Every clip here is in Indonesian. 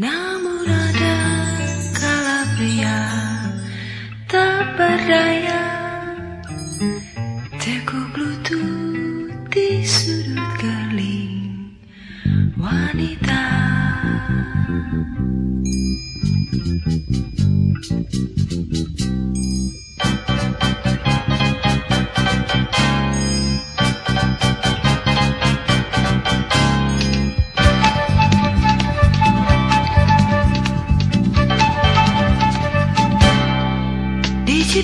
Namun ada kala pria tak berdaya Teguk lutut di sudut geling wanita. Diciptakan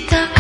kita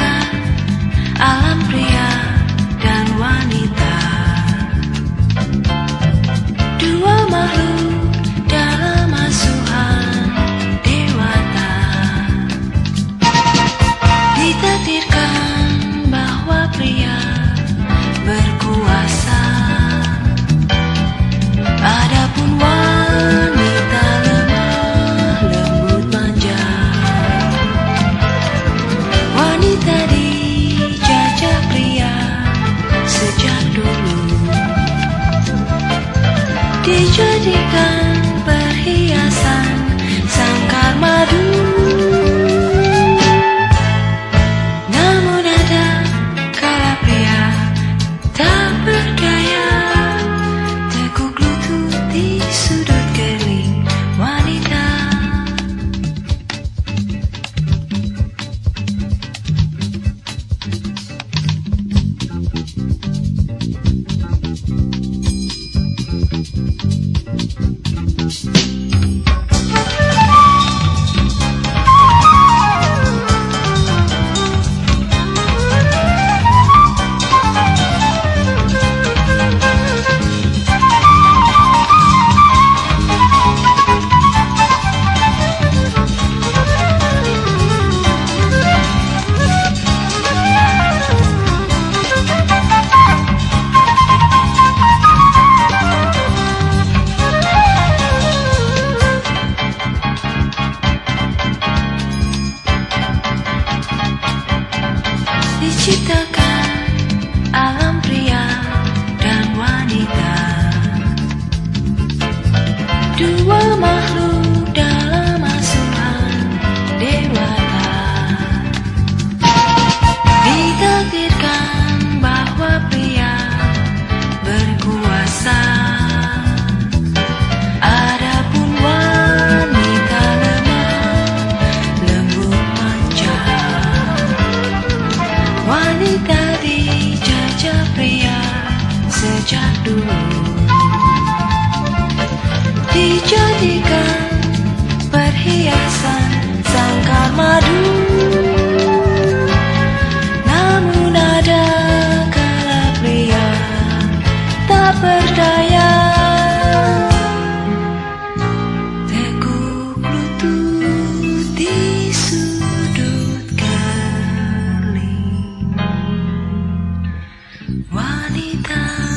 Dijadikan perhiasan Dijadikan perhiasan sangkar madu. Namun ada kala pria tak berdaya. Teguk lutut di sudut geling wanita